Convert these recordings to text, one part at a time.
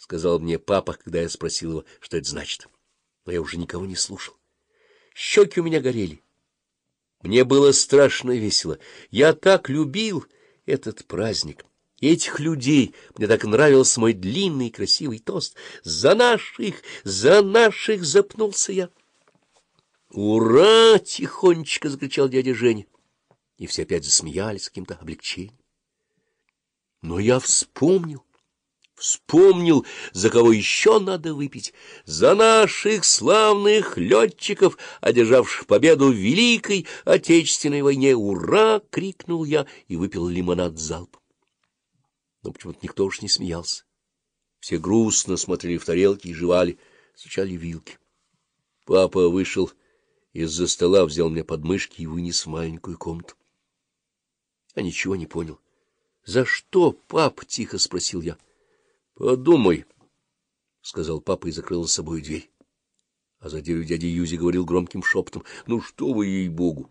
сказал мне папа, когда я спросил его, что это значит. Но я уже никого не слушал. Щеки у меня горели. Мне было страшно весело. Я так любил этот праздник. Этих людей мне так нравился мой длинный красивый тост. За наших, за наших запнулся я. «Ура!» — тихонечко закричал дядя Женя. И все опять засмеялись с каким-то облегчением. Но я вспомнил, вспомнил, за кого еще надо выпить. За наших славных летчиков, одержавших победу в Великой Отечественной войне. «Ура!» — крикнул я и выпил лимонад залпом но почему-то никто уж не смеялся. Все грустно смотрели в тарелки и жевали, стучали вилки. Папа вышел из-за стола, взял меня под мышки и вынес в маленькую комнату. Я ничего не понял. — За что, пап? — тихо спросил я. — Подумай, — сказал папа и закрыл за собой дверь. А за дверью дядя Юзи говорил громким шепотом. — Ну что вы, ей-богу!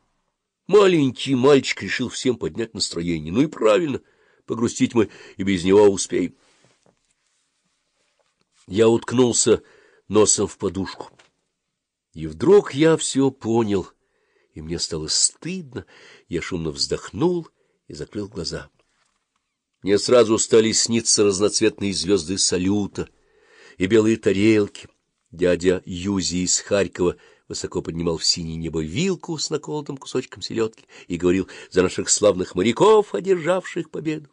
Маленький мальчик решил всем поднять настроение. Ну и правильно — Погрустить мы и без него успеем. Я уткнулся носом в подушку. И вдруг я все понял, и мне стало стыдно. Я шумно вздохнул и закрыл глаза. Мне сразу стали сниться разноцветные звезды салюта и белые тарелки. Дядя Юзи из Харькова высоко поднимал в синее небо вилку с наколотым кусочком селедки и говорил за наших славных моряков, одержавших победу.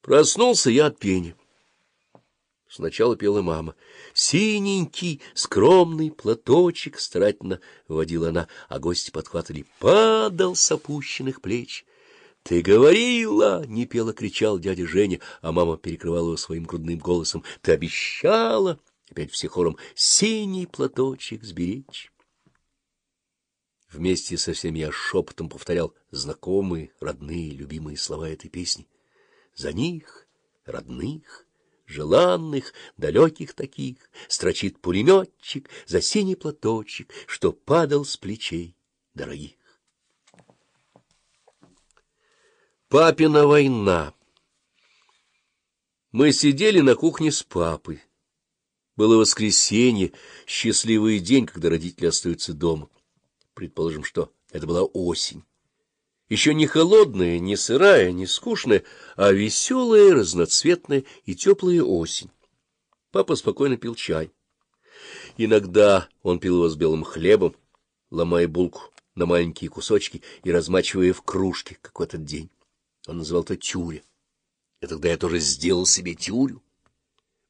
Проснулся я от пения. Сначала пела мама. Синенький, скромный платочек старательно водила она, а гости подхватывали. Падал с опущенных плеч. «Ты говорила!» — не пела, кричал дядя Женя, а мама перекрывала его своим грудным голосом. «Ты обещала!» — опять все хором «Синий платочек сберечь!» Вместе со всеми я шепотом повторял знакомые, родные, любимые слова этой песни за них, родных, желанных, далеких таких, строчит пулеметчик за синий платочек, что падал с плечей дорогих. Папина война Мы сидели на кухне с папой. Было воскресенье, счастливый день, когда родители остаются дома. Предположим, что это была осень. Еще не холодная, не сырая, не скучная, а веселая, разноцветная и теплая осень. Папа спокойно пил чай. Иногда он пил его с белым хлебом, ломая булку на маленькие кусочки и размачивая в кружке, как в этот день. Он называл это тюря. И тогда я тоже сделал себе тюрю.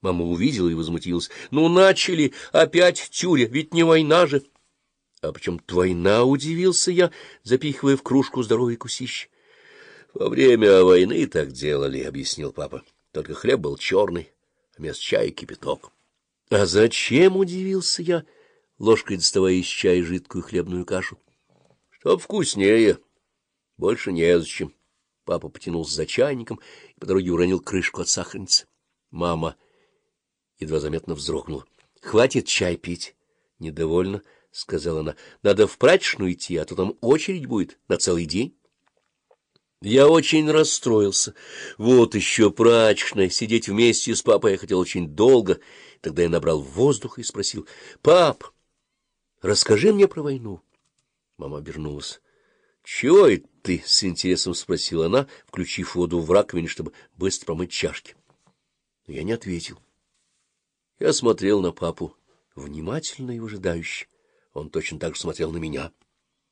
Мама увидела и возмутилась. — Ну, начали опять тюря, ведь не война же. — А почем война? — удивился я, запихивая в кружку здоровый кусище. — Во время войны так делали, — объяснил папа. Только хлеб был черный, а вместо чая кипяток. — А зачем? — удивился я, ложкой доставая из чая жидкую хлебную кашу. — Чтоб вкуснее. Больше незачем. Папа потянулся за чайником и по дороге уронил крышку от сахарницы. Мама едва заметно вздрогнула. — Хватит чай пить. Недовольно — сказала она, — надо в прачечную идти, а то там очередь будет на целый день. Я очень расстроился. Вот еще прачечная, сидеть вместе с папой я хотел очень долго. Тогда я набрал воздух и спросил, — Пап, расскажи мне про войну. Мама обернулась. — Чего это ты? — с интересом спросила она, включив воду в раковине, чтобы быстро помыть чашки. Но я не ответил. Я смотрел на папу внимательно и выжидающе. Он точно так же смотрел на меня.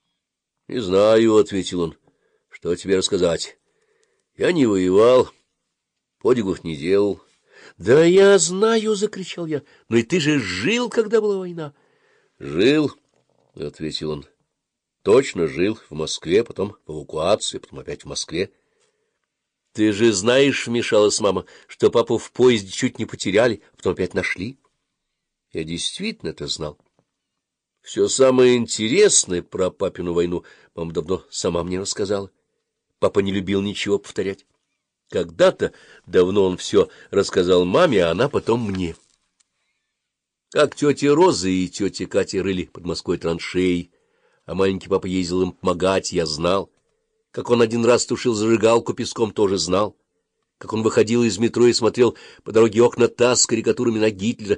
— Не знаю, — ответил он. — Что тебе рассказать? Я не воевал, подвигов не делал. — Да я знаю, — закричал я. — Но и ты же жил, когда была война. — Жил, — ответил он. — Точно жил в Москве, потом в эвакуации, потом опять в Москве. — Ты же знаешь, — вмешалась мама, — что папу в поезде чуть не потеряли, а потом опять нашли. Я действительно это знал. Все самое интересное про папину войну мама давно сама мне рассказала. Папа не любил ничего повторять. Когда-то давно он все рассказал маме, а она потом мне. Как тетя Роза и тетя Катя рыли под Москвой траншеи, а маленький папа ездил им помогать, я знал. Как он один раз тушил зажигалку песком, тоже знал. как он выходил из метро и смотрел по дороге окна ТАСС с карикатурами на Гитлера,